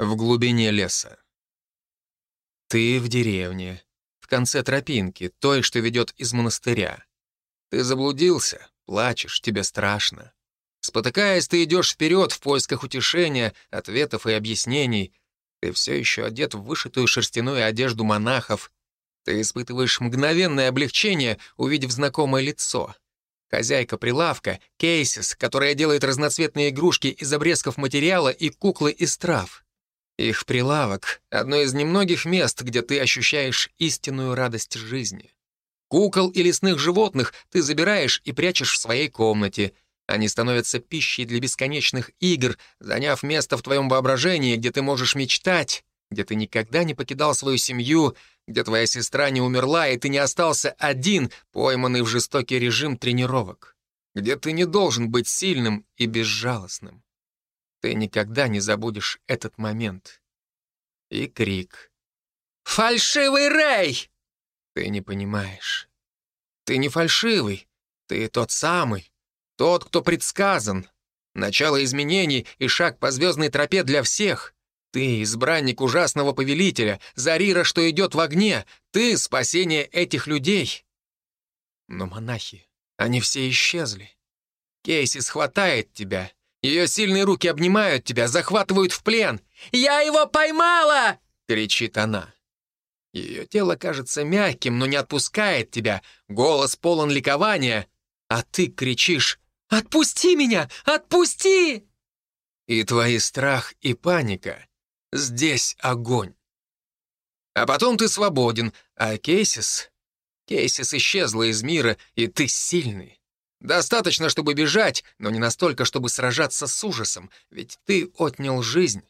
в глубине леса. Ты в деревне, в конце тропинки, той, что ведет из монастыря. Ты заблудился, плачешь, тебе страшно. Спотыкаясь, ты идешь вперед в поисках утешения, ответов и объяснений. Ты все еще одет в вышитую шерстяную одежду монахов. Ты испытываешь мгновенное облегчение, увидев знакомое лицо. Хозяйка прилавка, Кейсис, которая делает разноцветные игрушки из обрезков материала и куклы из трав. Их прилавок — одно из немногих мест, где ты ощущаешь истинную радость жизни. Кукол и лесных животных ты забираешь и прячешь в своей комнате. Они становятся пищей для бесконечных игр, заняв место в твоем воображении, где ты можешь мечтать, где ты никогда не покидал свою семью, где твоя сестра не умерла, и ты не остался один, пойманный в жестокий режим тренировок, где ты не должен быть сильным и безжалостным. Ты никогда не забудешь этот момент. И крик. «Фальшивый Рэй!» Ты не понимаешь. Ты не фальшивый. Ты тот самый. Тот, кто предсказан. Начало изменений и шаг по звездной тропе для всех. Ты — избранник ужасного повелителя, Зарира, что идет в огне. Ты — спасение этих людей. Но монахи, они все исчезли. Кейси схватает тебя, ее сильные руки обнимают тебя, захватывают в плен. «Я его поймала!» — кричит она. Ее тело кажется мягким, но не отпускает тебя. Голос полон ликования. А ты кричишь «Отпусти меня! Отпусти!» И твои страх и паника — здесь огонь. А потом ты свободен, а Кейсис... Кейсис исчезла из мира, и ты сильный. Достаточно, чтобы бежать, но не настолько, чтобы сражаться с ужасом, ведь ты отнял жизнь.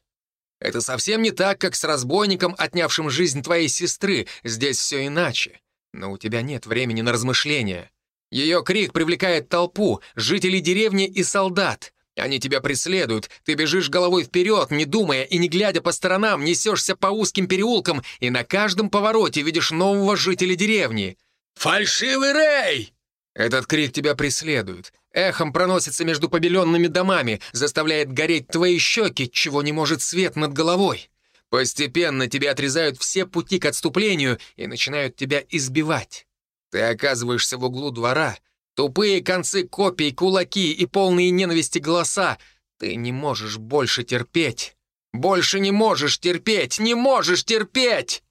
Это совсем не так, как с разбойником, отнявшим жизнь твоей сестры. Здесь все иначе. Но у тебя нет времени на размышления. Ее крик привлекает толпу, жителей деревни и солдат. Они тебя преследуют, ты бежишь головой вперед, не думая и не глядя по сторонам, несешься по узким переулкам и на каждом повороте видишь нового жителя деревни. «Фальшивый Рэй!» Этот крик тебя преследует. Эхом проносится между побеленными домами, заставляет гореть твои щеки, чего не может свет над головой. Постепенно тебе отрезают все пути к отступлению и начинают тебя избивать. Ты оказываешься в углу двора. Тупые концы копий, кулаки и полные ненависти голоса. Ты не можешь больше терпеть. Больше не можешь терпеть! Не можешь терпеть!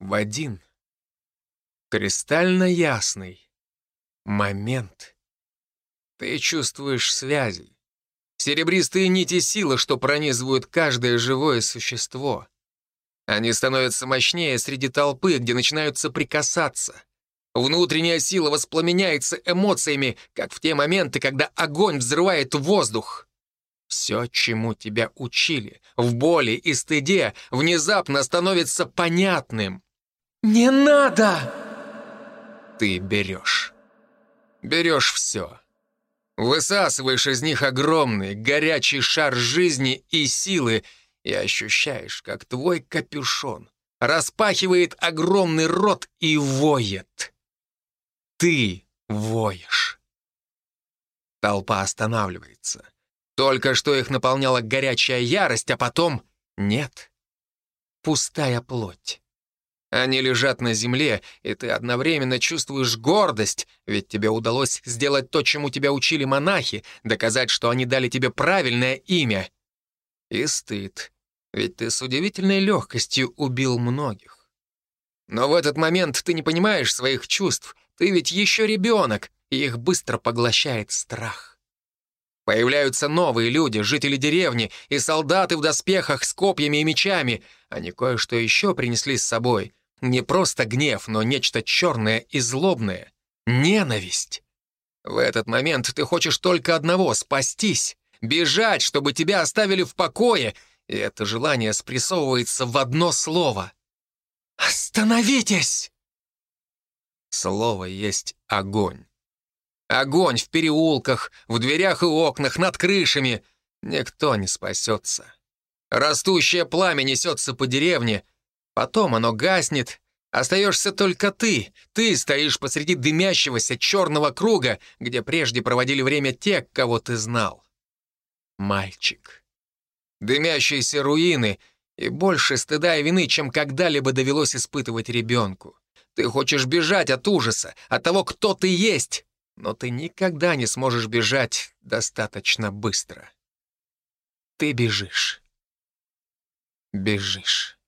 В один кристально ясный момент. Ты чувствуешь связи. Серебристые нити силы, что пронизывают каждое живое существо. Они становятся мощнее среди толпы, где начинают соприкасаться. Внутренняя сила воспламеняется эмоциями, как в те моменты, когда огонь взрывает воздух. Все, чему тебя учили, в боли и стыде, внезапно становится понятным. «Не надо!» Ты берешь. Берешь все. Высасываешь из них огромный, горячий шар жизни и силы и ощущаешь, как твой капюшон распахивает огромный рот и воет. Ты воешь. Толпа останавливается. Только что их наполняла горячая ярость, а потом нет. Пустая плоть. Они лежат на земле, и ты одновременно чувствуешь гордость, ведь тебе удалось сделать то, чему тебя учили монахи, доказать, что они дали тебе правильное имя. И стыд, ведь ты с удивительной легкостью убил многих. Но в этот момент ты не понимаешь своих чувств, ты ведь еще ребенок, и их быстро поглощает страх. Появляются новые люди, жители деревни, и солдаты в доспехах с копьями и мечами. Они кое-что еще принесли с собой — не просто гнев, но нечто черное и злобное. Ненависть. В этот момент ты хочешь только одного — спастись, бежать, чтобы тебя оставили в покое, и это желание спрессовывается в одно слово. «Остановитесь!» Слово есть огонь. Огонь в переулках, в дверях и окнах, над крышами. Никто не спасется. Растущее пламя несется по деревне — Потом оно гаснет. Остаешься только ты. Ты стоишь посреди дымящегося черного круга, где прежде проводили время те, кого ты знал. Мальчик. дымящиеся руины и больше стыда и вины, чем когда-либо довелось испытывать ребенку. Ты хочешь бежать от ужаса, от того, кто ты есть, но ты никогда не сможешь бежать достаточно быстро. Ты бежишь. Бежишь.